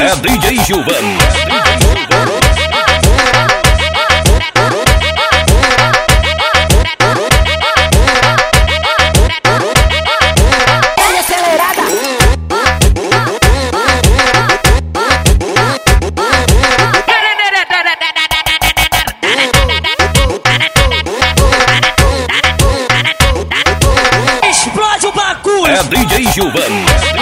é DJ Gilvan. Explode o bagulho! É DJ Gilvan.